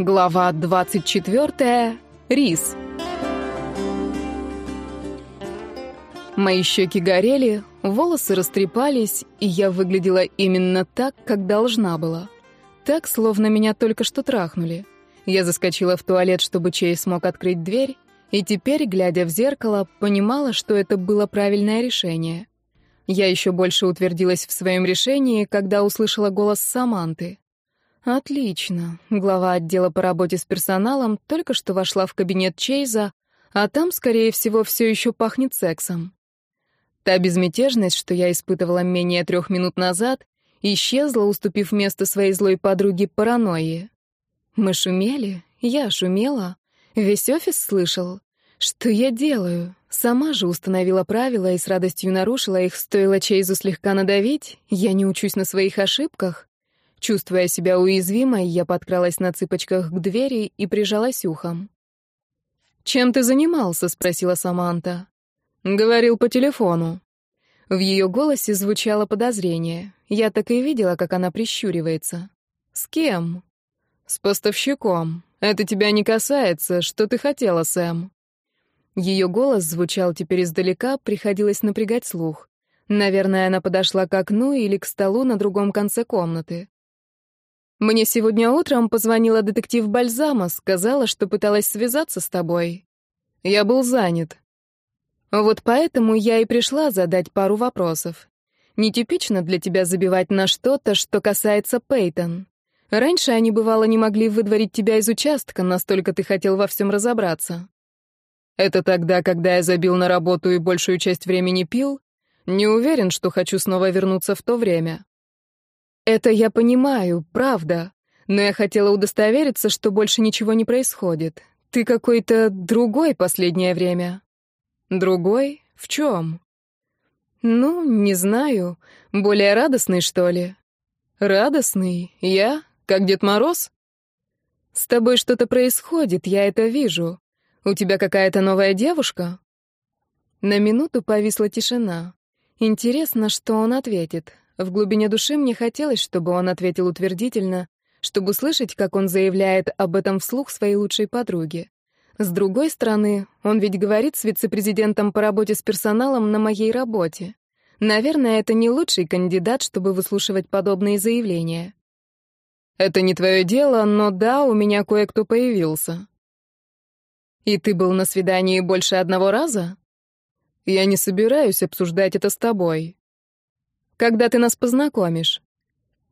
Глава 24. Рис. Мои щеки горели, волосы растрепались, и я выглядела именно так, как должна была. Так, словно меня только что трахнули. Я заскочила в туалет, чтобы Чей смог открыть дверь, и теперь, глядя в зеркало, понимала, что это было правильное решение. Я еще больше утвердилась в своем решении, когда услышала голос Саманты. Отлично. Глава отдела по работе с персоналом только что вошла в кабинет Чейза, а там, скорее всего, все еще пахнет сексом. Та безмятежность, что я испытывала менее трех минут назад, исчезла, уступив место своей злой подруге паранойи. Мы шумели, я шумела, весь офис слышал. Что я делаю? Сама же установила правила и с радостью нарушила их, стоило Чейзу слегка надавить. Я не учусь на своих ошибках. Чувствуя себя уязвимой, я подкралась на цыпочках к двери и прижалась ухом. «Чем ты занимался?» — спросила Саманта. «Говорил по телефону». В ее голосе звучало подозрение. Я так и видела, как она прищуривается. «С кем?» «С поставщиком. Это тебя не касается. Что ты хотела, Сэм?» Ее голос звучал теперь издалека, приходилось напрягать слух. Наверное, она подошла к окну или к столу на другом конце комнаты. Мне сегодня утром позвонила детектив Бальзама, сказала, что пыталась связаться с тобой. Я был занят. Вот поэтому я и пришла задать пару вопросов. Нетипично для тебя забивать на что-то, что касается Пейтон. Раньше они, бывало, не могли выдворить тебя из участка, настолько ты хотел во всем разобраться. Это тогда, когда я забил на работу и большую часть времени пил? Не уверен, что хочу снова вернуться в то время. Это я понимаю, правда. Но я хотела удостовериться, что больше ничего не происходит. Ты какой-то другой последнее время. Другой? В чем? Ну, не знаю. Более радостный, что ли? Радостный? Я? Как Дед Мороз? С тобой что-то происходит, я это вижу. У тебя какая-то новая девушка? На минуту повисла тишина. Интересно, что он ответит. В глубине души мне хотелось, чтобы он ответил утвердительно, чтобы услышать, как он заявляет об этом вслух своей лучшей подруге. С другой стороны, он ведь говорит с вице-президентом по работе с персоналом на моей работе. Наверное, это не лучший кандидат, чтобы выслушивать подобные заявления. «Это не твое дело, но да, у меня кое-кто появился». «И ты был на свидании больше одного раза?» «Я не собираюсь обсуждать это с тобой», когда ты нас познакомишь?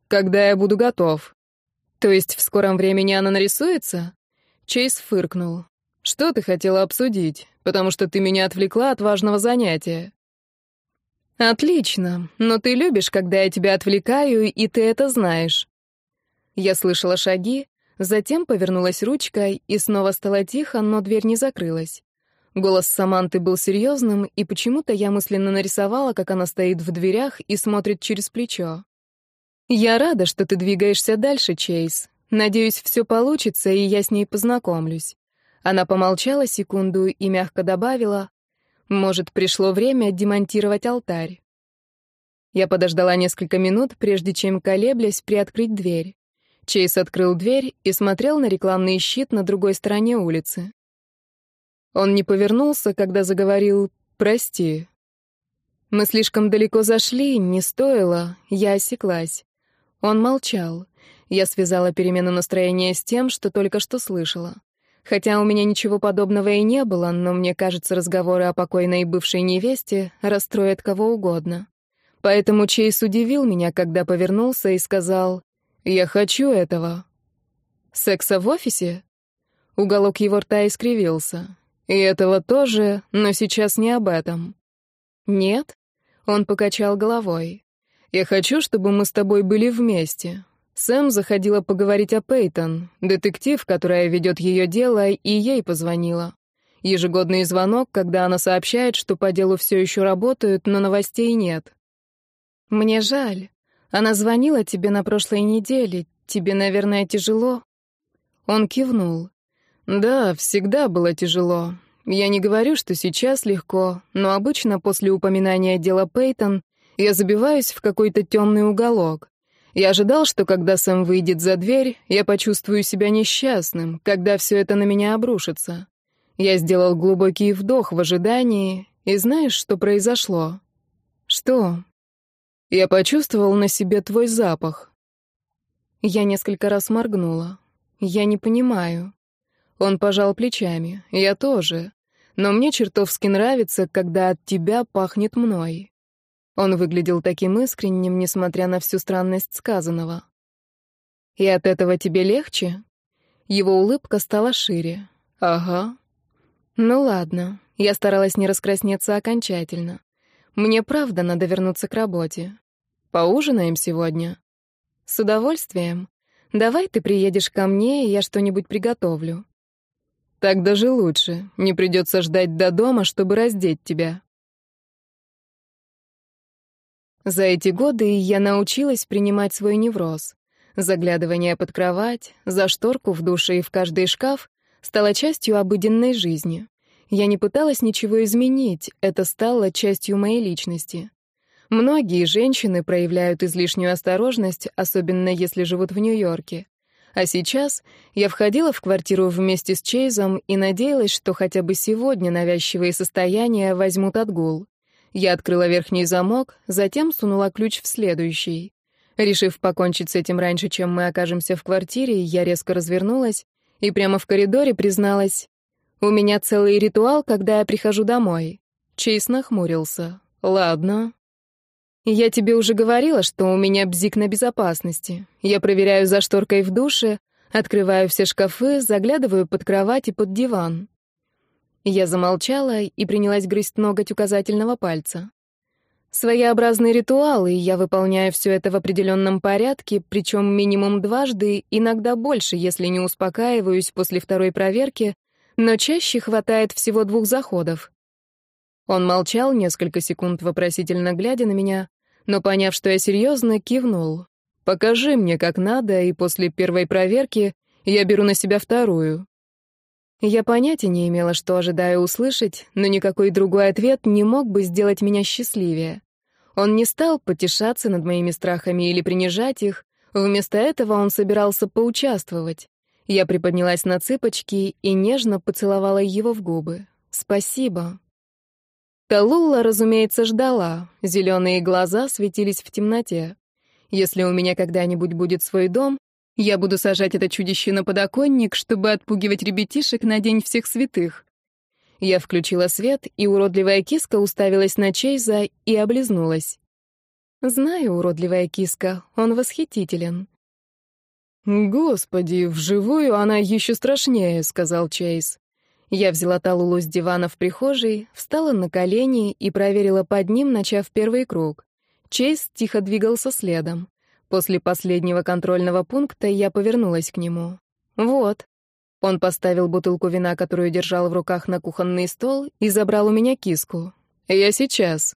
Когда я буду готов. То есть в скором времени она нарисуется? Чейз фыркнул. Что ты хотела обсудить? Потому что ты меня отвлекла от важного занятия. Отлично. Но ты любишь, когда я тебя отвлекаю, и ты это знаешь. Я слышала шаги, затем повернулась ручкой и снова стало тихо, но дверь не закрылась. Голос Саманты был серьезным, и почему-то я мысленно нарисовала, как она стоит в дверях и смотрит через плечо. «Я рада, что ты двигаешься дальше, Чейз. Надеюсь, все получится, и я с ней познакомлюсь». Она помолчала секунду и мягко добавила, «Может, пришло время демонтировать алтарь». Я подождала несколько минут, прежде чем, колеблясь, приоткрыть дверь. Чейз открыл дверь и смотрел на рекламный щит на другой стороне улицы. Он не повернулся, когда заговорил «Прости». Мы слишком далеко зашли, не стоило, я осеклась. Он молчал. Я связала перемену настроения с тем, что только что слышала. Хотя у меня ничего подобного и не было, но мне кажется, разговоры о покойной бывшей невесте расстроят кого угодно. Поэтому Чейз удивил меня, когда повернулся и сказал «Я хочу этого». «Секса в офисе?» Уголок его рта искривился. И этого тоже, но сейчас не об этом. Нет? Он покачал головой. Я хочу, чтобы мы с тобой были вместе. Сэм заходила поговорить о Пейтон, детектив, которая ведет ее дело, и ей позвонила. Ежегодный звонок, когда она сообщает, что по делу все еще работают, но новостей нет. «Мне жаль. Она звонила тебе на прошлой неделе. Тебе, наверное, тяжело?» Он кивнул. Да, всегда было тяжело. Я не говорю, что сейчас легко, но обычно после упоминания дела Пейтон я забиваюсь в какой-то темный уголок. Я ожидал, что когда Сэм выйдет за дверь, я почувствую себя несчастным, когда все это на меня обрушится. Я сделал глубокий вдох в ожидании, и знаешь, что произошло? Что? Я почувствовал на себе твой запах. Я несколько раз моргнула. Я не понимаю. Он пожал плечами. Я тоже. Но мне чертовски нравится, когда от тебя пахнет мной. Он выглядел таким искренним, несмотря на всю странность сказанного. И от этого тебе легче? Его улыбка стала шире. Ага. Ну ладно. Я старалась не раскраснеться окончательно. Мне правда надо вернуться к работе. Поужинаем сегодня? С удовольствием. Давай ты приедешь ко мне, и я что-нибудь приготовлю. Так даже лучше. Не придется ждать до дома, чтобы раздеть тебя. За эти годы я научилась принимать свой невроз. Заглядывание под кровать, за шторку в душе и в каждый шкаф стало частью обыденной жизни. Я не пыталась ничего изменить, это стало частью моей личности. Многие женщины проявляют излишнюю осторожность, особенно если живут в Нью-Йорке. А сейчас я входила в квартиру вместе с Чейзом и надеялась, что хотя бы сегодня навязчивые состояния возьмут отгул. Я открыла верхний замок, затем сунула ключ в следующий. Решив покончить с этим раньше, чем мы окажемся в квартире, я резко развернулась и прямо в коридоре призналась. «У меня целый ритуал, когда я прихожу домой». Чейз нахмурился. «Ладно, я тебе уже говорила, что у меня бзик на безопасности. Я проверяю за шторкой в душе, открываю все шкафы, заглядываю под кровать и под диван. Я замолчала и принялась грызть ноготь указательного пальца. Своеобразный ритуал, и я выполняю все это в определенном порядке, причем минимум дважды, иногда больше, если не успокаиваюсь после второй проверки, но чаще хватает всего двух заходов. Он молчал несколько секунд, вопросительно глядя на меня, но, поняв, что я серьезно, кивнул. «Покажи мне, как надо, и после первой проверки я беру на себя вторую». Я понятия не имела, что ожидаю услышать, но никакой другой ответ не мог бы сделать меня счастливее. Он не стал потешаться над моими страхами или принижать их, вместо этого он собирался поучаствовать. Я приподнялась на цыпочки и нежно поцеловала его в губы. «Спасибо», Талула, разумеется, ждала. Зеленые глаза светились в темноте. Если у меня когда-нибудь будет свой дом, я буду сажать это чудище на подоконник, чтобы отпугивать ребятишек на День всех святых. Я включила свет, и уродливая киска уставилась на Чейза и облизнулась. Знаю, уродливая киска, он восхитителен. «Господи, вживую она еще страшнее», — сказал Чейз. Я взяла Талулу с дивана в прихожей, встала на колени и проверила под ним, начав первый круг. Чейз тихо двигался следом. После последнего контрольного пункта я повернулась к нему. «Вот». Он поставил бутылку вина, которую держал в руках на кухонный стол, и забрал у меня киску. «Я сейчас».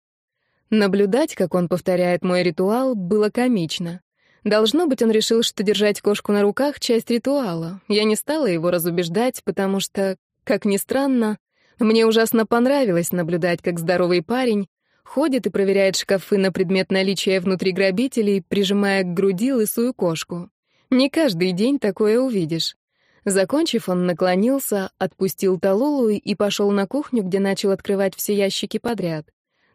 Наблюдать, как он повторяет мой ритуал, было комично. Должно быть, он решил, что держать кошку на руках — часть ритуала. Я не стала его разубеждать, потому что как ни странно, мне ужасно понравилось наблюдать, как здоровый парень ходит и проверяет шкафы на предмет наличия внутри грабителей, прижимая к груди лысую кошку. Не каждый день такое увидишь. Закончив, он наклонился, отпустил Талулу и пошел на кухню, где начал открывать все ящики подряд.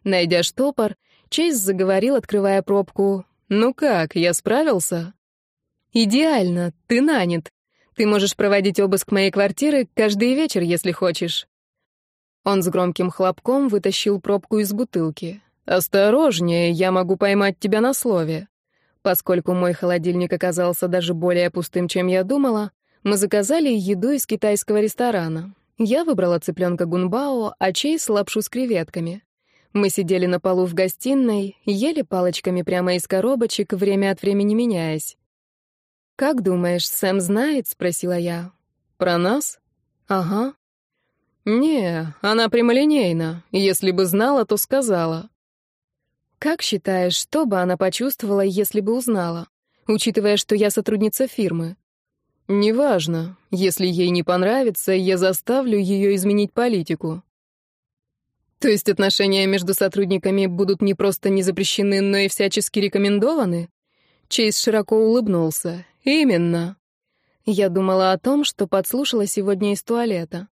Найдя штопор, Чейз заговорил, открывая пробку. «Ну как, я справился?» «Идеально, ты нанят», ты можешь проводить обыск моей квартиры каждый вечер, если хочешь». Он с громким хлопком вытащил пробку из бутылки. «Осторожнее, я могу поймать тебя на слове». Поскольку мой холодильник оказался даже более пустым, чем я думала, мы заказали еду из китайского ресторана. Я выбрала цыпленка гунбао, а Чейз — лапшу с креветками. Мы сидели на полу в гостиной, ели палочками прямо из коробочек, время от времени меняясь. «Как думаешь, Сэм знает?» — спросила я. «Про нас?» «Ага». «Не, она прямолинейна. Если бы знала, то сказала». «Как считаешь, что бы она почувствовала, если бы узнала, учитывая, что я сотрудница фирмы?» «Неважно. Если ей не понравится, я заставлю ее изменить политику». «То есть отношения между сотрудниками будут не просто не запрещены, но и всячески рекомендованы?» Чейз широко улыбнулся. «Именно». Я думала о том, что подслушала сегодня из туалета.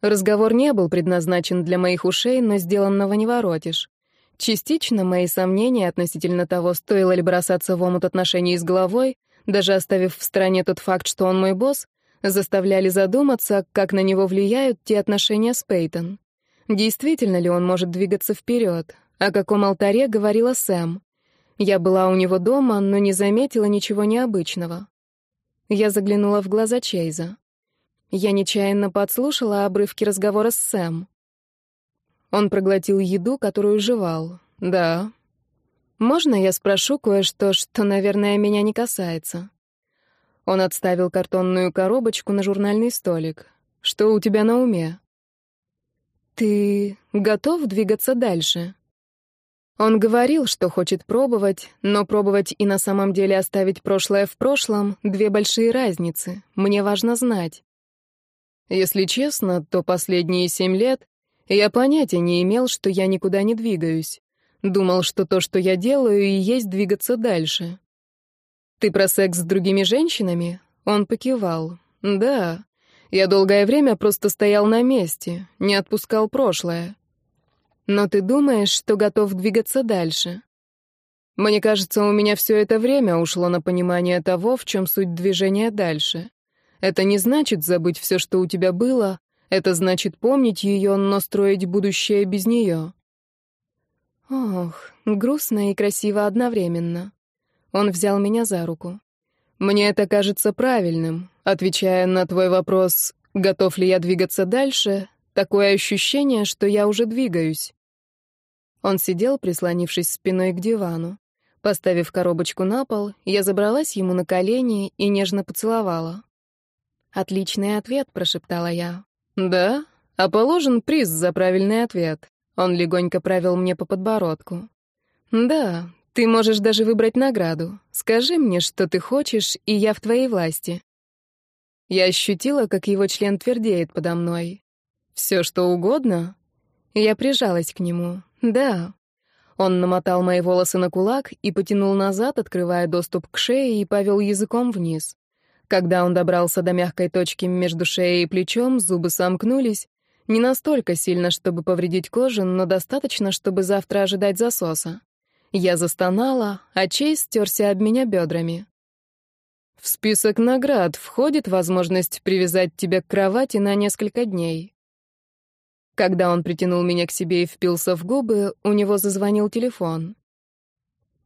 Разговор не был предназначен для моих ушей, но сделанного не воротишь. Частично мои сомнения относительно того, стоило ли бросаться в омут отношений с головой, даже оставив в стороне тот факт, что он мой босс, заставляли задуматься, как на него влияют те отношения с Пейтон. Действительно ли он может двигаться вперед? О каком алтаре говорила Сэм? Я была у него дома, но не заметила ничего необычного. Я заглянула в глаза Чейза. Я нечаянно подслушала обрывки разговора с Сэм. Он проглотил еду, которую жевал. «Да». «Можно я спрошу кое-что, что, наверное, меня не касается?» Он отставил картонную коробочку на журнальный столик. «Что у тебя на уме?» «Ты готов двигаться дальше?» Он говорил, что хочет пробовать, но пробовать и на самом деле оставить прошлое в прошлом — две большие разницы. Мне важно знать. Если честно, то последние семь лет я понятия не имел, что я никуда не двигаюсь. Думал, что то, что я делаю, и есть двигаться дальше. «Ты про секс с другими женщинами?» Он покивал. «Да. Я долгое время просто стоял на месте, не отпускал прошлое но ты думаешь, что готов двигаться дальше. Мне кажется, у меня все это время ушло на понимание того, в чем суть движения дальше. Это не значит забыть все, что у тебя было, это значит помнить ее, но строить будущее без нее. Ох, грустно и красиво одновременно. Он взял меня за руку. Мне это кажется правильным, отвечая на твой вопрос, готов ли я двигаться дальше, Такое ощущение, что я уже двигаюсь. Он сидел, прислонившись спиной к дивану. Поставив коробочку на пол, я забралась ему на колени и нежно поцеловала. «Отличный ответ», — прошептала я. «Да? А положен приз за правильный ответ». Он легонько правил мне по подбородку. «Да, ты можешь даже выбрать награду. Скажи мне, что ты хочешь, и я в твоей власти». Я ощутила, как его член твердеет подо мной. Все что угодно? Я прижалась к нему. Да. Он намотал мои волосы на кулак и потянул назад, открывая доступ к шее и повел языком вниз. Когда он добрался до мягкой точки между шеей и плечом, зубы сомкнулись. Не настолько сильно, чтобы повредить кожу, но достаточно, чтобы завтра ожидать засоса. Я застонала, а Чейз стерся об меня бедрами. «В список наград входит возможность привязать тебя к кровати на несколько дней». Когда он притянул меня к себе и впился в губы, у него зазвонил телефон.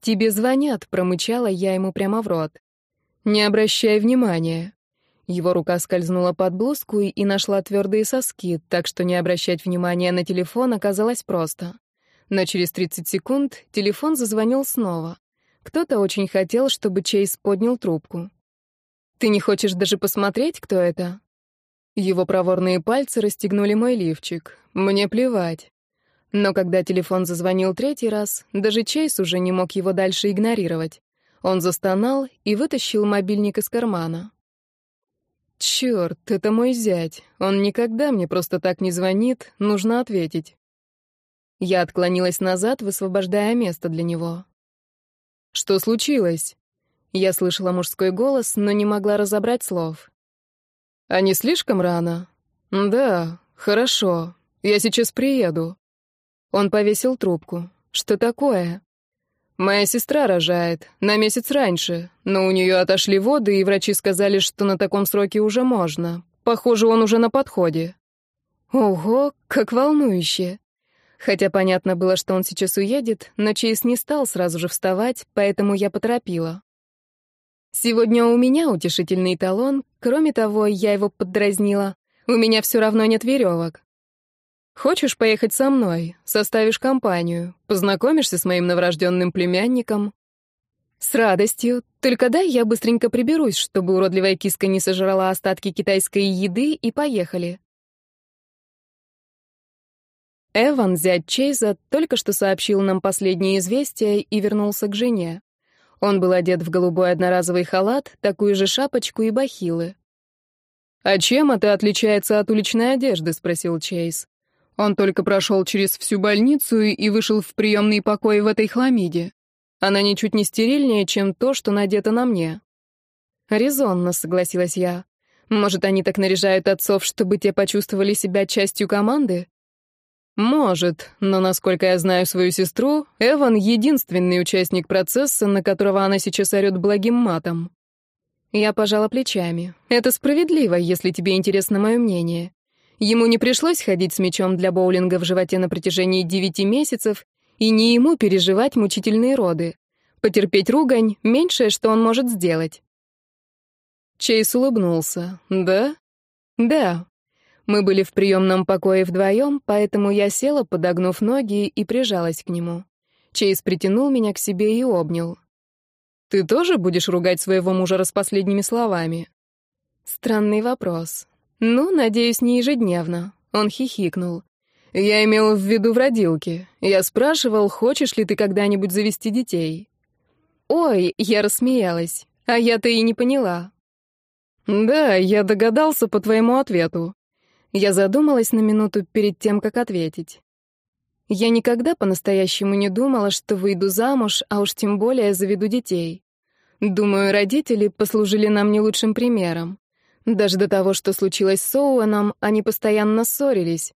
«Тебе звонят», — промычала я ему прямо в рот. «Не обращай внимания». Его рука скользнула под блузку и нашла твердые соски, так что не обращать внимания на телефон оказалось просто. Но через 30 секунд телефон зазвонил снова. Кто-то очень хотел, чтобы Чейз поднял трубку. «Ты не хочешь даже посмотреть, кто это?» Его проворные пальцы расстегнули мой лифчик. Мне плевать. Но когда телефон зазвонил третий раз, даже Чейз уже не мог его дальше игнорировать. Он застонал и вытащил мобильник из кармана. «Чёрт, это мой зять. Он никогда мне просто так не звонит, нужно ответить». Я отклонилась назад, высвобождая место для него. «Что случилось?» Я слышала мужской голос, но не могла разобрать слов. А не слишком рано? Да, хорошо. Я сейчас приеду. Он повесил трубку. Что такое? Моя сестра рожает, на месяц раньше, но у нее отошли воды, и врачи сказали, что на таком сроке уже можно. Похоже, он уже на подходе. Ого, как волнующе. Хотя понятно было, что он сейчас уедет, но Чейз не стал сразу же вставать, поэтому я поторопила. Сегодня у меня утешительный талон, Кроме того, я его поддразнила. У меня все равно нет веревок. Хочешь поехать со мной? Составишь компанию, познакомишься с моим новорожденным племянником. С радостью. Только дай я быстренько приберусь, чтобы уродливая киска не сожрала остатки китайской еды, и поехали. Эван, зять Чейза, только что сообщил нам последнее известие и вернулся к жене. Он был одет в голубой одноразовый халат, такую же шапочку и бахилы. «А чем это отличается от уличной одежды?» — спросил Чейз. Он только прошел через всю больницу и вышел в приемный покой в этой хламиде. Она ничуть не стерильнее, чем то, что надето на мне. «Резонно», — согласилась я. «Может, они так наряжают отцов, чтобы те почувствовали себя частью команды?» Может, но, насколько я знаю свою сестру, Эван — единственный участник процесса, на которого она сейчас орёт благим матом. Я пожала плечами. Это справедливо, если тебе интересно мое мнение. Ему не пришлось ходить с мечом для боулинга в животе на протяжении девяти месяцев, и не ему переживать мучительные роды. Потерпеть ругань — меньшее, что он может сделать. Чейз улыбнулся. «Да?» «Да, мы были в приемном покое вдвоем, поэтому я села, подогнув ноги, и прижалась к нему. Чейз притянул меня к себе и обнял. «Ты тоже будешь ругать своего мужа распоследними словами?» Странный вопрос. «Ну, надеюсь, не ежедневно». Он хихикнул. «Я имел в виду в родилке. Я спрашивал, хочешь ли ты когда-нибудь завести детей?» «Ой!» — я рассмеялась. «А я-то и не поняла». «Да, я догадался по твоему ответу. Я задумалась на минуту перед тем, как ответить. Я никогда по-настоящему не думала, что выйду замуж, а уж тем более заведу детей. Думаю, родители послужили нам не лучшим примером. Даже до того, что случилось с Оуэном, они постоянно ссорились.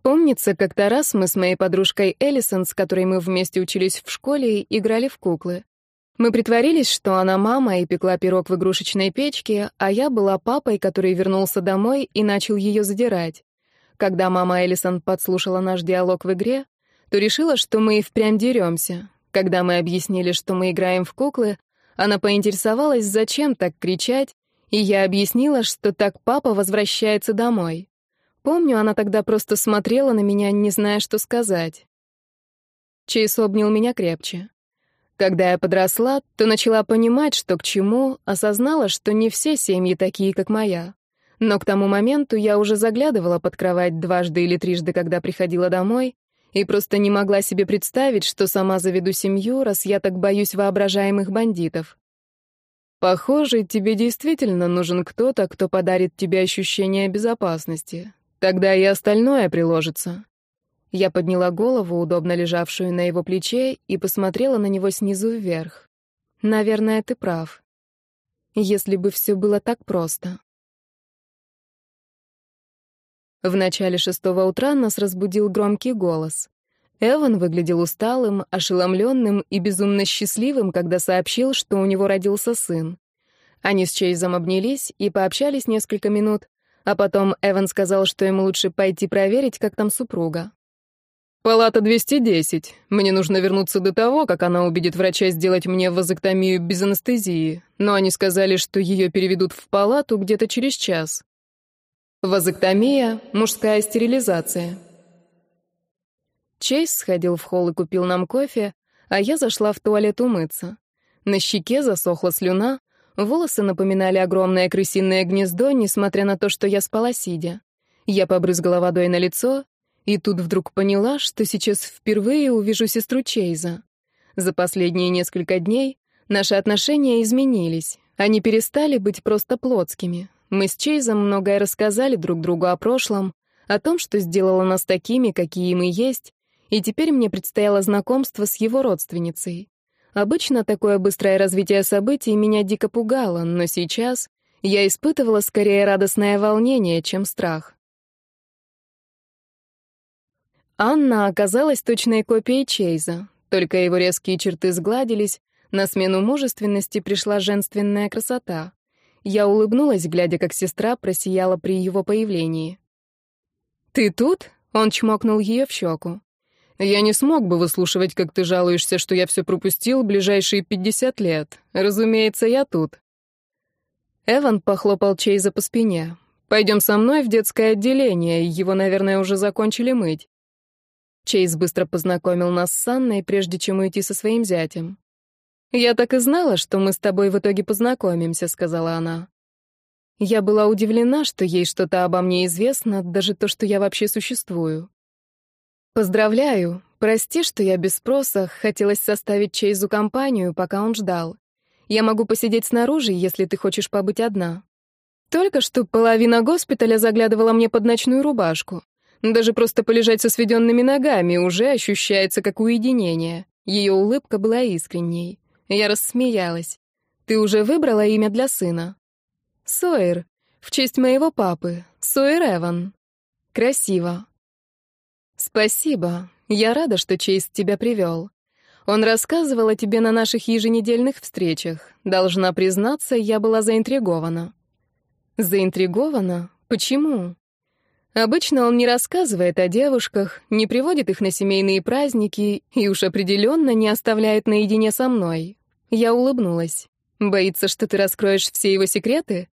Помнится, как-то раз мы с моей подружкой Эллисон, с которой мы вместе учились в школе, играли в куклы. Мы притворились, что она мама и пекла пирог в игрушечной печке, а я была папой, который вернулся домой и начал ее задирать. Когда мама Эллисон подслушала наш диалог в игре, то решила, что мы и впрямь деремся. Когда мы объяснили, что мы играем в куклы, она поинтересовалась, зачем так кричать, и я объяснила, что так папа возвращается домой. Помню, она тогда просто смотрела на меня, не зная, что сказать. Чейз обнял меня крепче. Когда я подросла, то начала понимать, что к чему, осознала, что не все семьи такие, как моя. Но к тому моменту я уже заглядывала под кровать дважды или трижды, когда приходила домой, и просто не могла себе представить, что сама заведу семью, раз я так боюсь воображаемых бандитов. Похоже, тебе действительно нужен кто-то, кто подарит тебе ощущение безопасности. Тогда и остальное приложится. Я подняла голову, удобно лежавшую на его плече, и посмотрела на него снизу вверх. «Наверное, ты прав. Если бы все было так просто». В начале шестого утра нас разбудил громкий голос. Эван выглядел усталым, ошеломленным и безумно счастливым, когда сообщил, что у него родился сын. Они с Чейзом обнялись и пообщались несколько минут, а потом Эван сказал, что ему лучше пойти проверить, как там супруга. Палата 210. Мне нужно вернуться до того, как она убедит врача сделать мне вазоктомию без анестезии, но они сказали, что ее переведут в палату где-то через час. Вазоктомия — мужская стерилизация. Чейз сходил в холл и купил нам кофе, а я зашла в туалет умыться. На щеке засохла слюна, волосы напоминали огромное крысиное гнездо, несмотря на то, что я спала сидя. Я побрызгала водой на лицо и тут вдруг поняла, что сейчас впервые увижу сестру Чейза. За последние несколько дней наши отношения изменились. Они перестали быть просто плотскими. Мы с Чейзом многое рассказали друг другу о прошлом, о том, что сделало нас такими, какие мы есть, и теперь мне предстояло знакомство с его родственницей. Обычно такое быстрое развитие событий меня дико пугало, но сейчас я испытывала скорее радостное волнение, чем страх. Анна оказалась точной копией Чейза, только его резкие черты сгладились, на смену мужественности пришла женственная красота. Я улыбнулась, глядя, как сестра просияла при его появлении. «Ты тут?» — он чмокнул ее в щеку. «Я не смог бы выслушивать, как ты жалуешься, что я все пропустил ближайшие пятьдесят лет. Разумеется, я тут». Эван похлопал Чейза по спине. «Пойдем со мной в детское отделение, его, наверное, уже закончили мыть. Чейз быстро познакомил нас с Анной, прежде чем уйти со своим зятем. «Я так и знала, что мы с тобой в итоге познакомимся», — сказала она. Я была удивлена, что ей что-то обо мне известно, даже то, что я вообще существую. «Поздравляю. Прости, что я без спроса. Хотелось составить Чейзу компанию, пока он ждал. Я могу посидеть снаружи, если ты хочешь побыть одна». Только что половина госпиталя заглядывала мне под ночную рубашку. Даже просто полежать со сведенными ногами уже ощущается как уединение. Ее улыбка была искренней. Я рассмеялась. «Ты уже выбрала имя для сына?» «Сойер. В честь моего папы. Сойер Эван. Красиво». «Спасибо. Я рада, что честь тебя привел. Он рассказывал о тебе на наших еженедельных встречах. Должна признаться, я была заинтригована». «Заинтригована? Почему?» Обычно он не рассказывает о девушках, не приводит их на семейные праздники и уж определенно не оставляет наедине со мной. Я улыбнулась. Боится, что ты раскроешь все его секреты?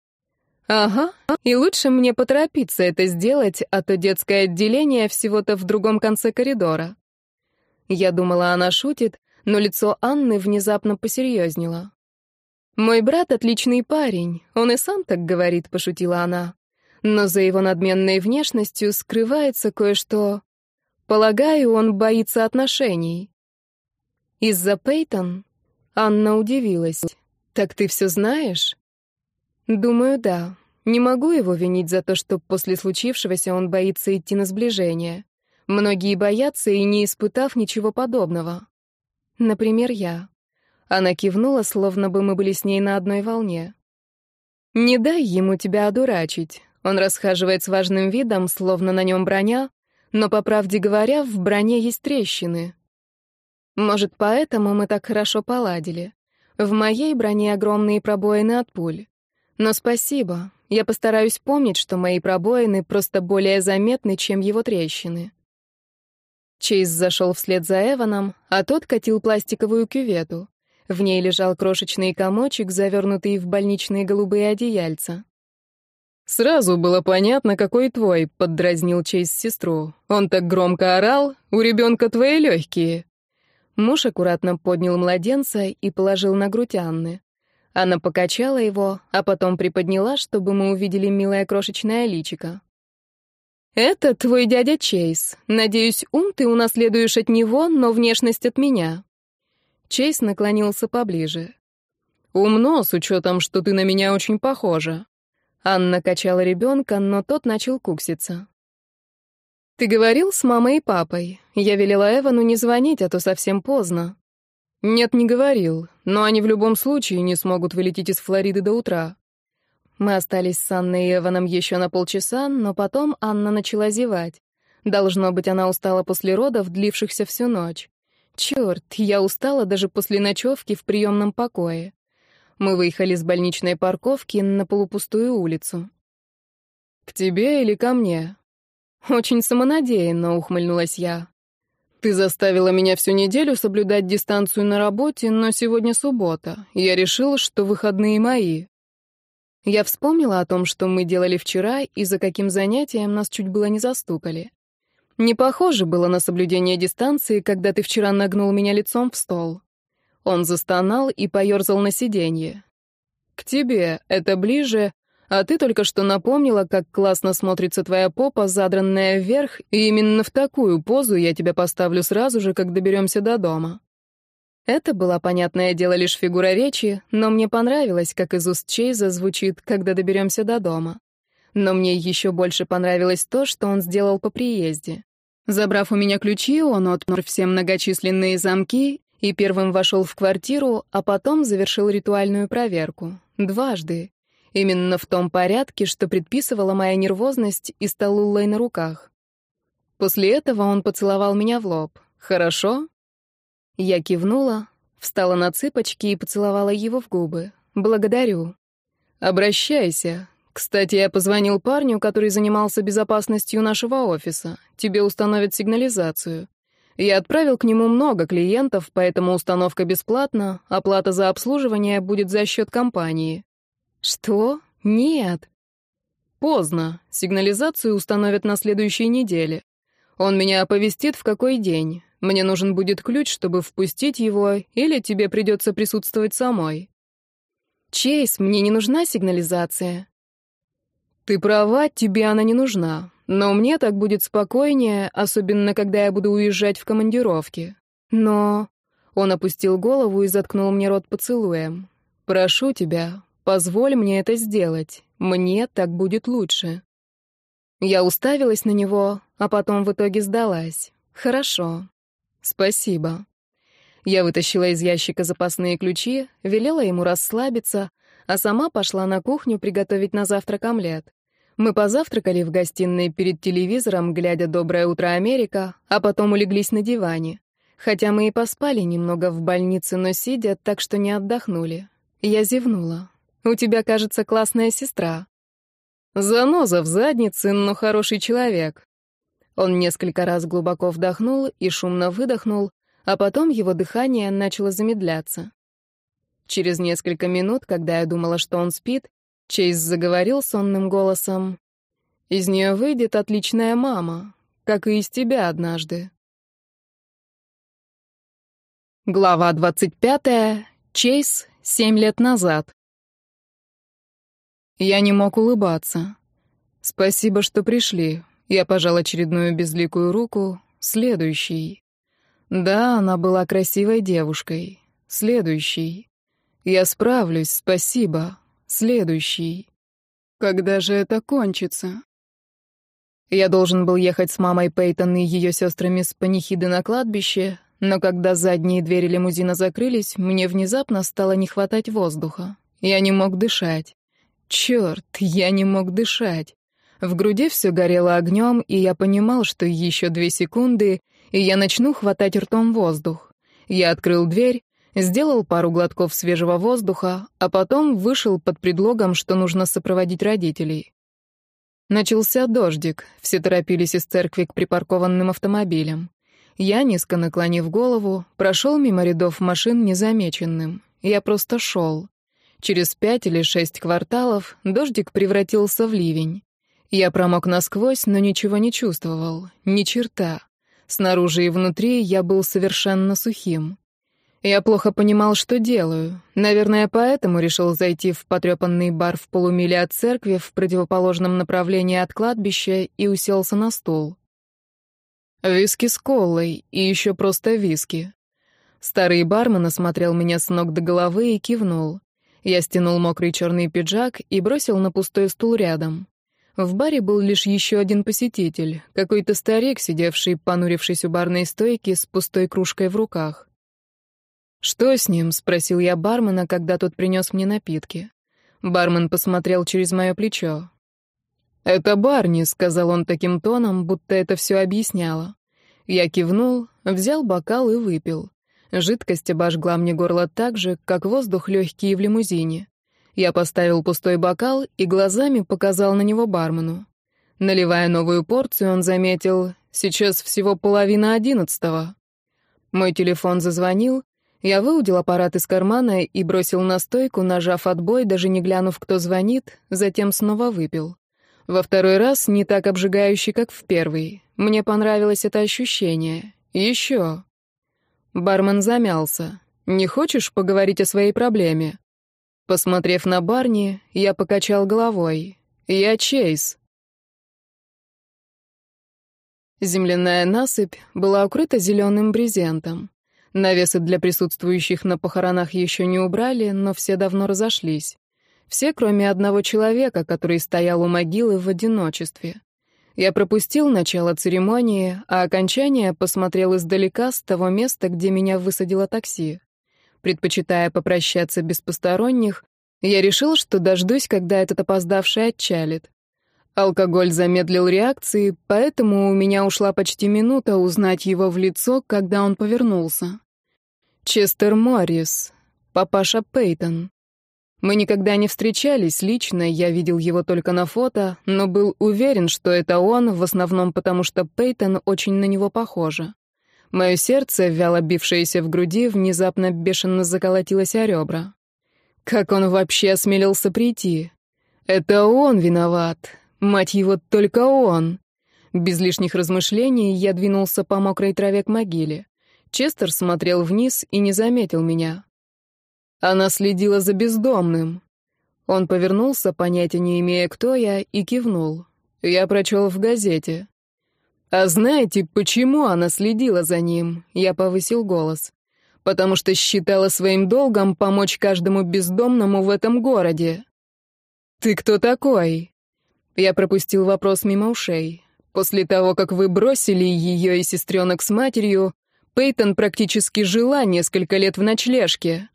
Ага, и лучше мне поторопиться это сделать, а то детское отделение всего-то в другом конце коридора. Я думала, она шутит, но лицо Анны внезапно посерьезнело. «Мой брат — отличный парень, он и сам так говорит», — пошутила она но за его надменной внешностью скрывается кое-что. Полагаю, он боится отношений. Из-за Пейтон Анна удивилась. «Так ты все знаешь?» «Думаю, да. Не могу его винить за то, что после случившегося он боится идти на сближение. Многие боятся и не испытав ничего подобного. Например, я». Она кивнула, словно бы мы были с ней на одной волне. «Не дай ему тебя одурачить. Он расхаживает с важным видом, словно на нем броня, но, по правде говоря, в броне есть трещины. Может, поэтому мы так хорошо поладили. В моей броне огромные пробоины от пуль. Но спасибо, я постараюсь помнить, что мои пробоины просто более заметны, чем его трещины. Чейз зашел вслед за Эваном, а тот катил пластиковую кювету. В ней лежал крошечный комочек, завернутый в больничные голубые одеяльца. «Сразу было понятно, какой твой», — поддразнил Чейз сестру. «Он так громко орал, у ребенка твои легкие». Муж аккуратно поднял младенца и положил на грудь Анны. Она покачала его, а потом приподняла, чтобы мы увидели милое крошечное личико. «Это твой дядя Чейз. Надеюсь, ум ты унаследуешь от него, но внешность от меня». Чейз наклонился поближе. «Умно, с учетом, что ты на меня очень похожа». Анна качала ребенка, но тот начал кукситься. «Ты говорил с мамой и папой? Я велела Эвану не звонить, а то совсем поздно». «Нет, не говорил, но они в любом случае не смогут вылететь из Флориды до утра». Мы остались с Анной и Эваном еще на полчаса, но потом Анна начала зевать. Должно быть, она устала после родов, длившихся всю ночь. Черт, я устала даже после ночевки в приемном покое. Мы выехали с больничной парковки на полупустую улицу. «К тебе или ко мне?» Очень самонадеянно ухмыльнулась я. «Ты заставила меня всю неделю соблюдать дистанцию на работе, но сегодня суббота. Я решила, что выходные мои». Я вспомнила о том, что мы делали вчера, и за каким занятием нас чуть было не застукали. Не похоже было на соблюдение дистанции, когда ты вчера нагнул меня лицом в стол. Он застонал и поерзал на сиденье. «К тебе, это ближе, а ты только что напомнила, как классно смотрится твоя попа, задранная вверх, и именно в такую позу я тебя поставлю сразу же, как доберемся до дома». Это было понятное дело, лишь фигура речи, но мне понравилось, как из уст Чейза звучит «когда доберемся до дома». Но мне еще больше понравилось то, что он сделал по приезде. Забрав у меня ключи, он отмер все многочисленные замки и первым вошел в квартиру, а потом завершил ритуальную проверку. Дважды. Именно в том порядке, что предписывала моя нервозность и стал на руках. После этого он поцеловал меня в лоб. «Хорошо?» Я кивнула, встала на цыпочки и поцеловала его в губы. «Благодарю». «Обращайся. Кстати, я позвонил парню, который занимался безопасностью нашего офиса. Тебе установят сигнализацию. Я отправил к нему много клиентов, поэтому установка бесплатна, оплата за обслуживание будет за счет компании. Что? Нет. Поздно. Сигнализацию установят на следующей неделе. Он меня оповестит, в какой день. Мне нужен будет ключ, чтобы впустить его, или тебе придется присутствовать самой. Чейз, мне не нужна сигнализация. Ты права, тебе она не нужна. Но мне так будет спокойнее, особенно когда я буду уезжать в командировки. Но...» Он опустил голову и заткнул мне рот поцелуем. «Прошу тебя, позволь мне это сделать. Мне так будет лучше». Я уставилась на него, а потом в итоге сдалась. «Хорошо. Спасибо». Я вытащила из ящика запасные ключи, велела ему расслабиться, а сама пошла на кухню приготовить на завтрак омлет. Мы позавтракали в гостиной перед телевизором, глядя «Доброе утро, Америка», а потом улеглись на диване. Хотя мы и поспали немного в больнице, но сидя, так что не отдохнули. Я зевнула. «У тебя, кажется, классная сестра». «Заноза в заднице, но хороший человек». Он несколько раз глубоко вдохнул и шумно выдохнул, а потом его дыхание начало замедляться. Через несколько минут, когда я думала, что он спит, Чейз заговорил сонным голосом. «Из нее выйдет отличная мама, как и из тебя однажды». Глава 25. Чейз. Семь лет назад. Я не мог улыбаться. «Спасибо, что пришли». Я пожал очередную безликую руку. «Следующий». Да, она была красивой девушкой. «Следующий». «Я справлюсь, спасибо» следующий. Когда же это кончится? Я должен был ехать с мамой Пейтон и ее сестрами с панихиды на кладбище, но когда задние двери лимузина закрылись, мне внезапно стало не хватать воздуха. Я не мог дышать. Черт, я не мог дышать. В груди все горело огнем, и я понимал, что еще две секунды, и я начну хватать ртом воздух. Я открыл дверь, сделал пару глотков свежего воздуха, а потом вышел под предлогом, что нужно сопроводить родителей. Начался дождик, все торопились из церкви к припаркованным автомобилям. Я, низко наклонив голову, прошел мимо рядов машин незамеченным. Я просто шел. Через пять или шесть кварталов дождик превратился в ливень. Я промок насквозь, но ничего не чувствовал, ни черта. Снаружи и внутри я был совершенно сухим. Я плохо понимал, что делаю. Наверное, поэтому решил зайти в потрепанный бар в полумиле от церкви в противоположном направлении от кладбища и уселся на стул. Виски с колой и еще просто виски. Старый бармен осмотрел меня с ног до головы и кивнул. Я стянул мокрый черный пиджак и бросил на пустой стул рядом. В баре был лишь еще один посетитель, какой-то старик, сидевший, понурившись у барной стойки, с пустой кружкой в руках. Что с ним? спросил я бармена, когда тот принес мне напитки. Бармен посмотрел через мое плечо. «Это Барни», — сказал он таким тоном, будто это все объясняло. Я кивнул, взял бокал и выпил. Жидкость обожгла мне горло так же, как воздух легкий в лимузине. Я поставил пустой бокал и глазами показал на него бармену. Наливая новую порцию, он заметил, сейчас всего половина одиннадцатого. Мой телефон зазвонил, я выудил аппарат из кармана и бросил на стойку, нажав отбой, даже не глянув, кто звонит, затем снова выпил. Во второй раз не так обжигающий, как в первый. Мне понравилось это ощущение. Еще. Бармен замялся. «Не хочешь поговорить о своей проблеме?» Посмотрев на Барни, я покачал головой. «Я Чейз». Земляная насыпь была укрыта зеленым брезентом. Навесы для присутствующих на похоронах еще не убрали, но все давно разошлись. Все, кроме одного человека, который стоял у могилы в одиночестве. Я пропустил начало церемонии, а окончание посмотрел издалека с того места, где меня высадило такси. Предпочитая попрощаться без посторонних, я решил, что дождусь, когда этот опоздавший отчалит. Алкоголь замедлил реакции, поэтому у меня ушла почти минута узнать его в лицо, когда он повернулся. Честер Моррис, папаша Пейтон. Мы никогда не встречались лично, я видел его только на фото, но был уверен, что это он, в основном потому, что Пейтон очень на него похожа. Мое сердце, вяло бившееся в груди, внезапно бешено заколотилось о ребра. Как он вообще осмелился прийти? Это он виноват. Мать его, только он! Без лишних размышлений я двинулся по мокрой траве к могиле. Честер смотрел вниз и не заметил меня. Она следила за бездомным. Он повернулся, понятия не имея, кто я, и кивнул. Я прочел в газете. «А знаете, почему она следила за ним?» Я повысил голос. «Потому что считала своим долгом помочь каждому бездомному в этом городе». «Ты кто такой?» Я пропустил вопрос мимо ушей. После того, как вы бросили ее и сестренок с матерью, Пейтон практически жила несколько лет в ночлежке.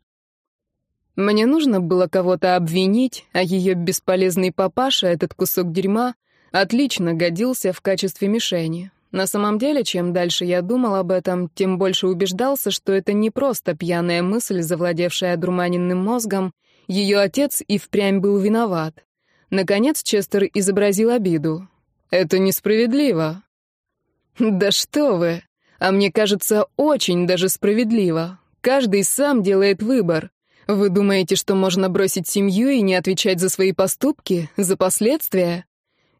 Мне нужно было кого-то обвинить, а ее бесполезный папаша, этот кусок дерьма, отлично годился в качестве мишени. На самом деле, чем дальше я думал об этом, тем больше убеждался, что это не просто пьяная мысль, завладевшая одурманенным мозгом, ее отец и впрямь был виноват. Наконец Честер изобразил обиду. «Это несправедливо». «Да что вы! А мне кажется, очень даже справедливо. Каждый сам делает выбор. Вы думаете, что можно бросить семью и не отвечать за свои поступки, за последствия?»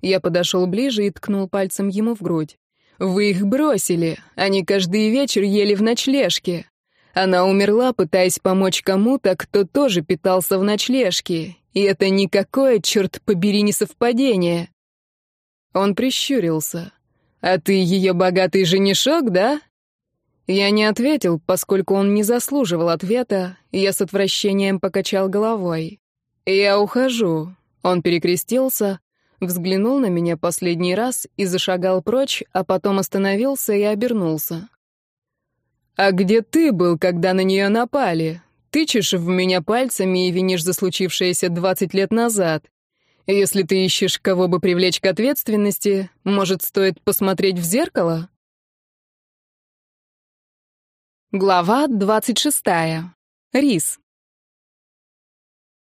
Я подошел ближе и ткнул пальцем ему в грудь. «Вы их бросили. Они каждый вечер ели в ночлежке. Она умерла, пытаясь помочь кому-то, кто тоже питался в ночлежке. И это никакое, черт побери, не совпадение. Он прищурился. «А ты ее богатый женишок, да?» Я не ответил, поскольку он не заслуживал ответа, и я с отвращением покачал головой. «Я ухожу». Он перекрестился, взглянул на меня последний раз и зашагал прочь, а потом остановился и обернулся. «А где ты был, когда на нее напали?» тычешь в меня пальцами и винишь за случившееся 20 лет назад. Если ты ищешь, кого бы привлечь к ответственности, может, стоит посмотреть в зеркало? Глава 26. Рис.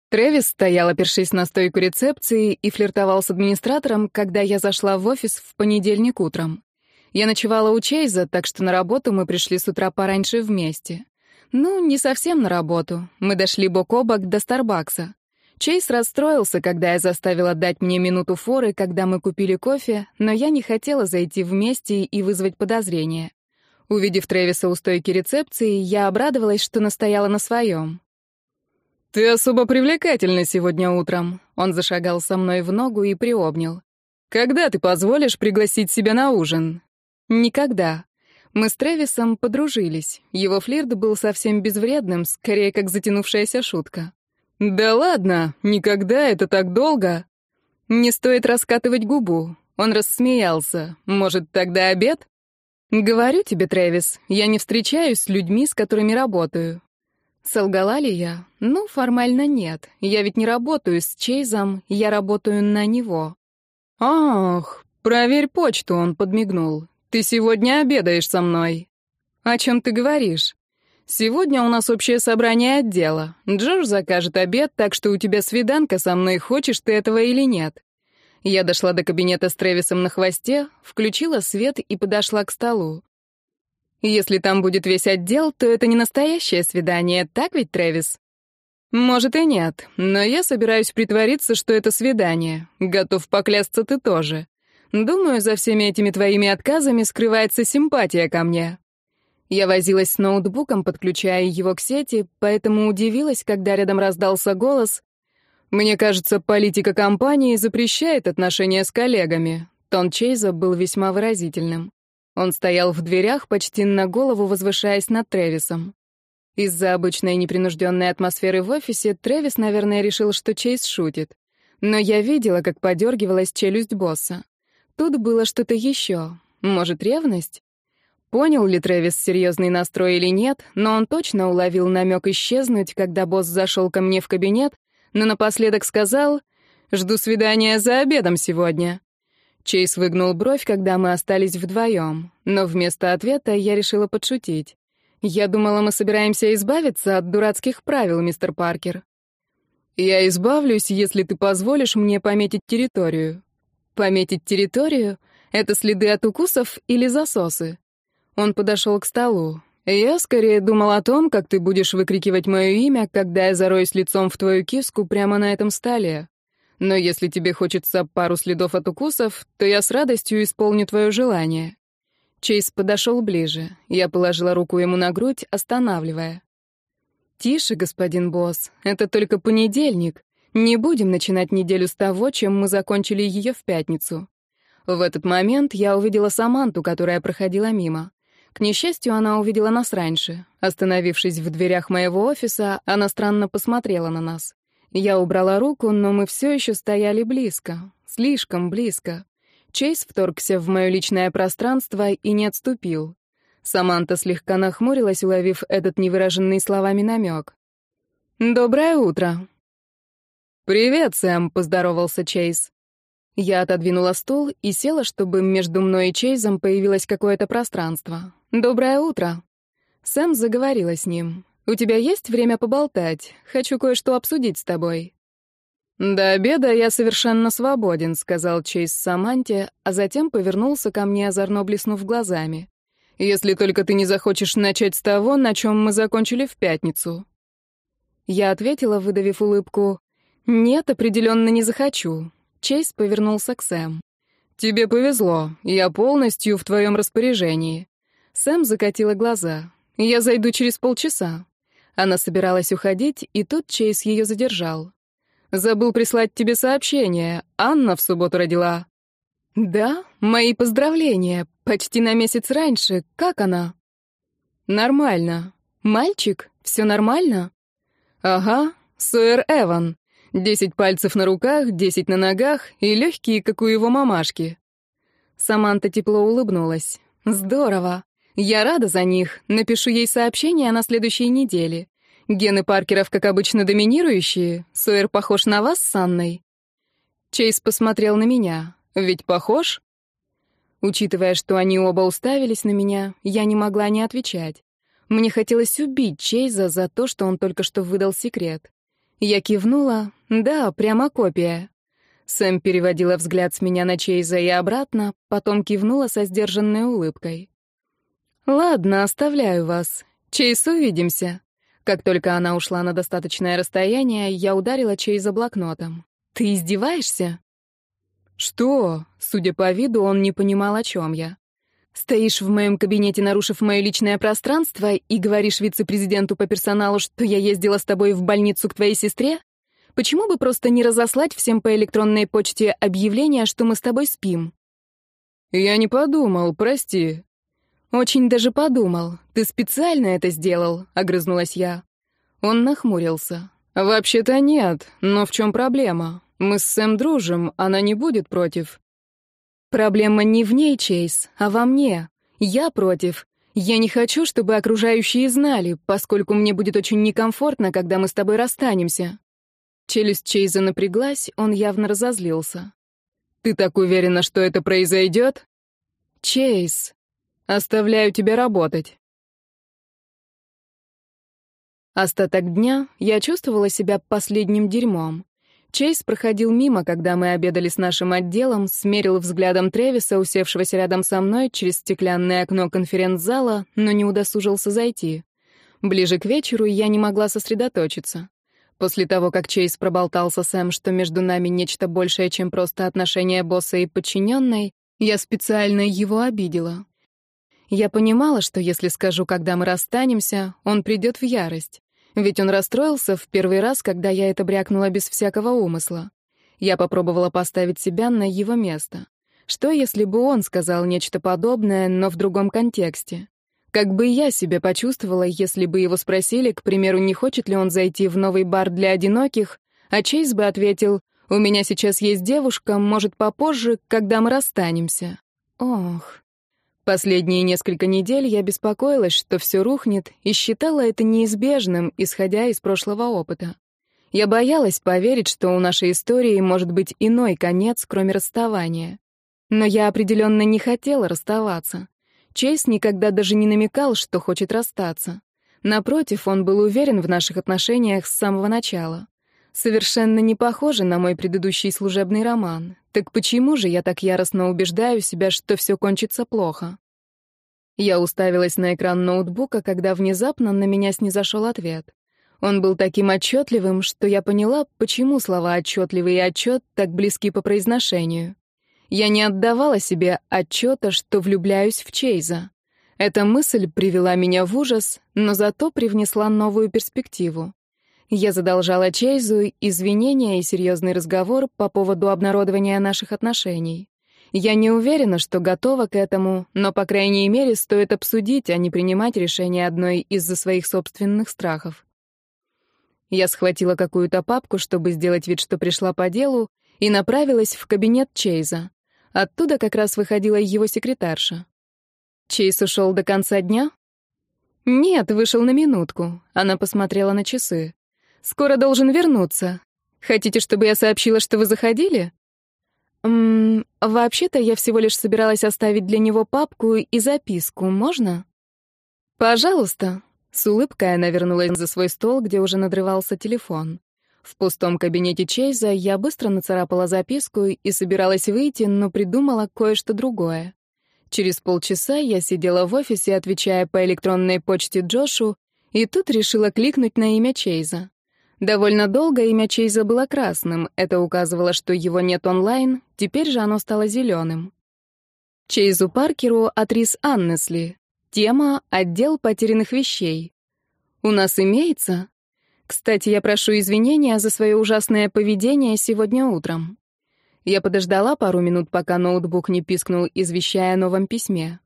Трэвис стоял, опершись на стойку рецепции, и флиртовал с администратором, когда я зашла в офис в понедельник утром. Я ночевала у Чейза, так что на работу мы пришли с утра пораньше вместе. Ну, не совсем на работу. Мы дошли бок о бок до Старбакса. Чейз расстроился, когда я заставила дать мне минуту форы, когда мы купили кофе, но я не хотела зайти вместе и вызвать подозрения. Увидев Трэвиса у стойки рецепции, я обрадовалась, что настояла на своем. «Ты особо привлекательна сегодня утром», — он зашагал со мной в ногу и приобнял. «Когда ты позволишь пригласить себя на ужин?» «Никогда. Мы с Трэвисом подружились. Его флирт был совсем безвредным, скорее как затянувшаяся шутка. «Да ладно! Никогда это так долго!» «Не стоит раскатывать губу». Он рассмеялся. «Может, тогда обед?» «Говорю тебе, Трэвис, я не встречаюсь с людьми, с которыми работаю. Солгала ли я? Ну, формально нет. Я ведь не работаю с Чейзом, я работаю на него. Ах, проверь почту, он подмигнул. Ты сегодня обедаешь со мной. О чем ты говоришь? Сегодня у нас общее собрание отдела. Джордж закажет обед, так что у тебя свиданка со мной, хочешь ты этого или нет. Я дошла до кабинета с Тревисом на хвосте, включила свет и подошла к столу. Если там будет весь отдел, то это не настоящее свидание, так ведь, Трэвис? Может и нет, но я собираюсь притвориться, что это свидание. Готов поклясться ты тоже. Думаю, за всеми этими твоими отказами скрывается симпатия ко мне. Я возилась с ноутбуком, подключая его к сети, поэтому удивилась, когда рядом раздался голос. Мне кажется, политика компании запрещает отношения с коллегами. Тон Чейза был весьма выразительным. Он стоял в дверях, почти на голову возвышаясь над Тревисом. Из-за обычной непринужденной атмосферы в офисе Тревис, наверное, решил, что Чейз шутит. Но я видела, как подергивалась челюсть босса. Тут было что-то еще. Может, ревность? Понял ли Трэвис серьезный настрой или нет, но он точно уловил намек исчезнуть, когда босс зашел ко мне в кабинет, но напоследок сказал «Жду свидания за обедом сегодня». Чейз выгнул бровь, когда мы остались вдвоем, но вместо ответа я решила подшутить. «Я думала, мы собираемся избавиться от дурацких правил, мистер Паркер». «Я избавлюсь, если ты позволишь мне пометить территорию», Пометить территорию — это следы от укусов или засосы. Он подошел к столу. Я скорее думал о том, как ты будешь выкрикивать мое имя, когда я зароюсь лицом в твою киску прямо на этом столе. Но если тебе хочется пару следов от укусов, то я с радостью исполню твое желание. Чейз подошел ближе. Я положила руку ему на грудь, останавливая. «Тише, господин босс, это только понедельник. Не будем начинать неделю с того, чем мы закончили ее в пятницу. В этот момент я увидела Саманту, которая проходила мимо. К несчастью, она увидела нас раньше. Остановившись в дверях моего офиса, она странно посмотрела на нас. Я убрала руку, но мы все еще стояли близко. Слишком близко. Чейз вторгся в мое личное пространство и не отступил. Саманта слегка нахмурилась, уловив этот невыраженный словами намек. «Доброе утро», «Привет, Сэм», — поздоровался Чейз. Я отодвинула стул и села, чтобы между мной и Чейзом появилось какое-то пространство. «Доброе утро». Сэм заговорила с ним. «У тебя есть время поболтать? Хочу кое-что обсудить с тобой». «До обеда я совершенно свободен», — сказал Чейз Саманте, а затем повернулся ко мне, озорно блеснув глазами. «Если только ты не захочешь начать с того, на чем мы закончили в пятницу». Я ответила, выдавив улыбку. «Нет, определенно не захочу». Чейз повернулся к Сэм. «Тебе повезло. Я полностью в твоем распоряжении». Сэм закатила глаза. «Я зайду через полчаса». Она собиралась уходить, и тут Чейз ее задержал. «Забыл прислать тебе сообщение. Анна в субботу родила». «Да? Мои поздравления. Почти на месяц раньше. Как она?» «Нормально». «Мальчик? Все нормально?» «Ага. Суэр Эван. 10 пальцев на руках, 10 на ногах и легкие, как у его мамашки. Саманта тепло улыбнулась. «Здорово. Я рада за них. Напишу ей сообщение на следующей неделе. Гены Паркеров, как обычно, доминирующие. Суэр похож на вас с Анной». Чейз посмотрел на меня. «Ведь похож?» Учитывая, что они оба уставились на меня, я не могла не отвечать. Мне хотелось убить Чейза за то, что он только что выдал секрет. Я кивнула, да, прямо копия. Сэм переводила взгляд с меня на Чейза и обратно, потом кивнула со сдержанной улыбкой. «Ладно, оставляю вас. Чейз, увидимся». Как только она ушла на достаточное расстояние, я ударила Чейза блокнотом. «Ты издеваешься?» «Что?» — судя по виду, он не понимал, о чем я. «Стоишь в моем кабинете, нарушив мое личное пространство, и говоришь вице-президенту по персоналу, что я ездила с тобой в больницу к твоей сестре?» Почему бы просто не разослать всем по электронной почте объявление, что мы с тобой спим? Я не подумал, прости. Очень даже подумал. Ты специально это сделал, огрызнулась я. Он нахмурился. Вообще-то нет, но в чем проблема? Мы с Сэм дружим, она не будет против. Проблема не в ней, Чейз, а во мне. Я против. Я не хочу, чтобы окружающие знали, поскольку мне будет очень некомфортно, когда мы с тобой расстанемся. Челюсть Чейза напряглась, он явно разозлился. «Ты так уверена, что это произойдет?» «Чейз, оставляю тебя работать». Остаток дня я чувствовала себя последним дерьмом. Чейз проходил мимо, когда мы обедали с нашим отделом, смерил взглядом Тревиса, усевшегося рядом со мной, через стеклянное окно конференц-зала, но не удосужился зайти. Ближе к вечеру я не могла сосредоточиться. После того, как Чейз проболтался Сэм, что между нами нечто большее, чем просто отношения босса и подчиненной, я специально его обидела. Я понимала, что если скажу, когда мы расстанемся, он придет в ярость. Ведь он расстроился в первый раз, когда я это брякнула без всякого умысла. Я попробовала поставить себя на его место. Что, если бы он сказал нечто подобное, но в другом контексте? Как бы я себя почувствовала, если бы его спросили, к примеру, не хочет ли он зайти в новый бар для одиноких, а Чейз бы ответил, «У меня сейчас есть девушка, может, попозже, когда мы расстанемся». Ох. Последние несколько недель я беспокоилась, что все рухнет, и считала это неизбежным, исходя из прошлого опыта. Я боялась поверить, что у нашей истории может быть иной конец, кроме расставания. Но я определенно не хотела расставаться. Чейз никогда даже не намекал, что хочет расстаться. Напротив, он был уверен в наших отношениях с самого начала. Совершенно не похоже на мой предыдущий служебный роман. Так почему же я так яростно убеждаю себя, что все кончится плохо? Я уставилась на экран ноутбука, когда внезапно на меня снизошел ответ. Он был таким отчетливым, что я поняла, почему слова «отчетливый» и «отчет» так близки по произношению. Я не отдавала себе отчета, что влюбляюсь в Чейза. Эта мысль привела меня в ужас, но зато привнесла новую перспективу. Я задолжала Чейзу извинения и серьезный разговор по поводу обнародования наших отношений. Я не уверена, что готова к этому, но, по крайней мере, стоит обсудить, а не принимать решение одной из-за своих собственных страхов. Я схватила какую-то папку, чтобы сделать вид, что пришла по делу, и направилась в кабинет Чейза. Оттуда как раз выходила его секретарша. Чейз ушел до конца дня? Нет, вышел на минутку. Она посмотрела на часы. Скоро должен вернуться. Хотите, чтобы я сообщила, что вы заходили? Ммм, вообще-то я всего лишь собиралась оставить для него папку и записку. Можно? Пожалуйста. С улыбкой она вернулась за свой стол, где уже надрывался телефон. В пустом кабинете Чейза я быстро нацарапала записку и собиралась выйти, но придумала кое-что другое. Через полчаса я сидела в офисе, отвечая по электронной почте Джошу, и тут решила кликнуть на имя Чейза. Довольно долго имя Чейза было красным, это указывало, что его нет онлайн, теперь же оно стало зеленым. Чейзу Паркеру от Рис Аннесли. Тема — отдел потерянных вещей. «У нас имеется?» Кстати, я прошу извинения за свое ужасное поведение сегодня утром. Я подождала пару минут, пока ноутбук не пискнул, извещая о новом письме.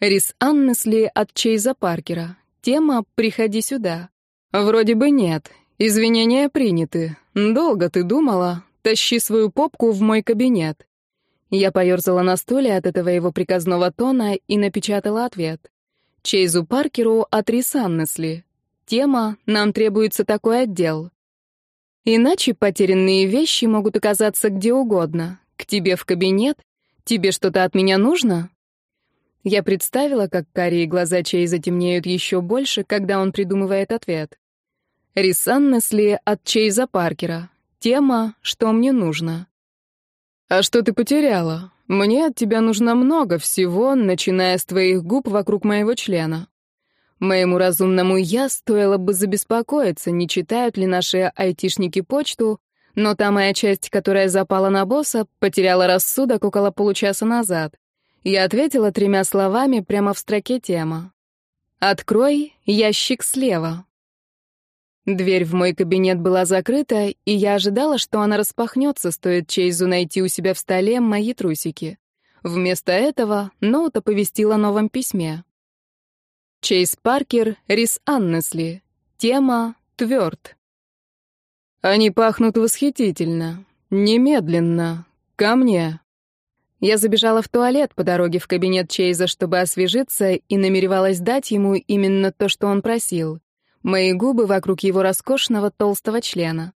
Рис Аннесли от Чейза Паркера. Тема «Приходи сюда». Вроде бы нет. Извинения приняты. Долго ты думала. Тащи свою попку в мой кабинет. Я поёрзала на стуле от этого его приказного тона и напечатала ответ. Чейзу Паркеру от Рис Аннесли тема, нам требуется такой отдел. Иначе потерянные вещи могут оказаться где угодно. К тебе в кабинет. Тебе что-то от меня нужно? Я представила, как карие глаза Чей затемнеют еще больше, когда он придумывает ответ. Рисан Несли от Чейза Паркера. Тема «Что мне нужно?». «А что ты потеряла? Мне от тебя нужно много всего, начиная с твоих губ вокруг моего члена». Моему разумному «я» стоило бы забеспокоиться, не читают ли наши айтишники почту, но та моя часть, которая запала на босса, потеряла рассудок около получаса назад. Я ответила тремя словами прямо в строке тема. «Открой ящик слева». Дверь в мой кабинет была закрыта, и я ожидала, что она распахнется, стоит Чейзу найти у себя в столе мои трусики. Вместо этого ноут оповестил о новом письме. Чейз Паркер, Рис Аннесли. Тема «Тверд». Они пахнут восхитительно. Немедленно. Ко мне. Я забежала в туалет по дороге в кабинет Чейза, чтобы освежиться, и намеревалась дать ему именно то, что он просил. Мои губы вокруг его роскошного толстого члена.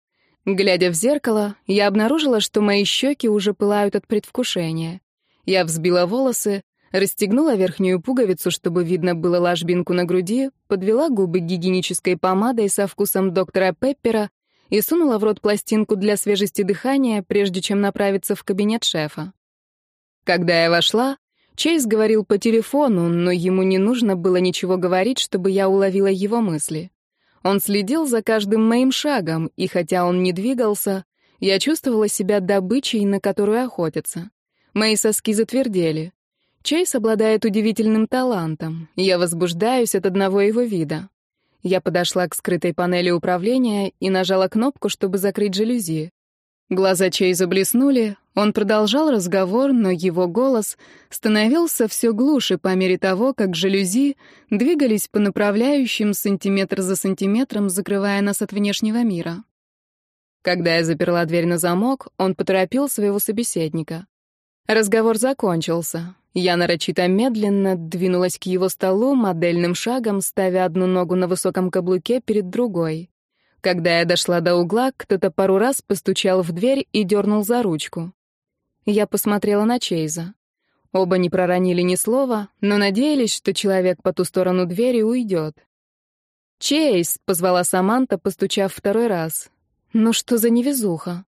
Глядя в зеркало, я обнаружила, что мои щеки уже пылают от предвкушения. Я взбила волосы, Расстегнула верхнюю пуговицу, чтобы видно было ложбинку на груди, подвела губы гигиенической помадой со вкусом доктора Пеппера и сунула в рот пластинку для свежести дыхания, прежде чем направиться в кабинет шефа. Когда я вошла, Чейз говорил по телефону, но ему не нужно было ничего говорить, чтобы я уловила его мысли. Он следил за каждым моим шагом, и хотя он не двигался, я чувствовала себя добычей, на которую охотятся. Мои соски затвердели. Чейз обладает удивительным талантом. Я возбуждаюсь от одного его вида. Я подошла к скрытой панели управления и нажала кнопку, чтобы закрыть жалюзи. Глаза Чейза блеснули, он продолжал разговор, но его голос становился все глуше по мере того, как жалюзи двигались по направляющим сантиметр за сантиметром, закрывая нас от внешнего мира. Когда я заперла дверь на замок, он поторопил своего собеседника. Разговор закончился. Я нарочито медленно двинулась к его столу модельным шагом, ставя одну ногу на высоком каблуке перед другой. Когда я дошла до угла, кто-то пару раз постучал в дверь и дернул за ручку. Я посмотрела на Чейза. Оба не проронили ни слова, но надеялись, что человек по ту сторону двери уйдет. «Чейз!» — позвала Саманта, постучав второй раз. «Ну что за невезуха?»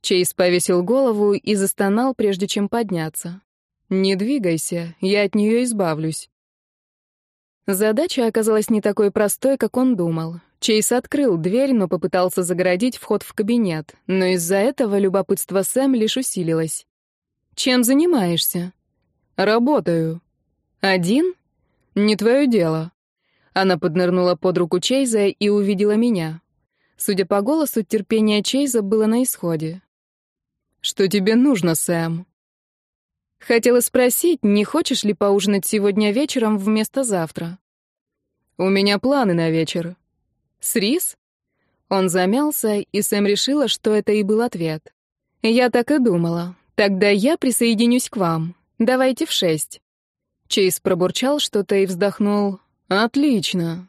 Чейз повесил голову и застонал, прежде чем подняться. Не двигайся, я от нее избавлюсь. Задача оказалась не такой простой, как он думал. Чейз открыл дверь, но попытался загородить вход в кабинет, но из-за этого любопытство Сэм лишь усилилось. «Чем занимаешься?» «Работаю». «Один?» «Не твое дело». Она поднырнула под руку Чейза и увидела меня. Судя по голосу, терпение Чейза было на исходе. «Что тебе нужно, Сэм?» Хотела спросить, не хочешь ли поужинать сегодня вечером вместо завтра? У меня планы на вечер. С рис? Он замялся, и Сэм решила, что это и был ответ. Я так и думала. Тогда я присоединюсь к вам. Давайте в шесть. Чейз пробурчал что-то и вздохнул. Отлично.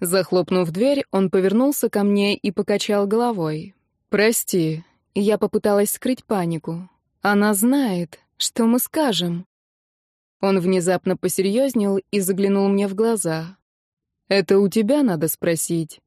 Захлопнув дверь, он повернулся ко мне и покачал головой. Прости. Я попыталась скрыть панику. Она знает. Что мы скажем? Он внезапно посерьезнел и заглянул мне в глаза. Это у тебя надо спросить.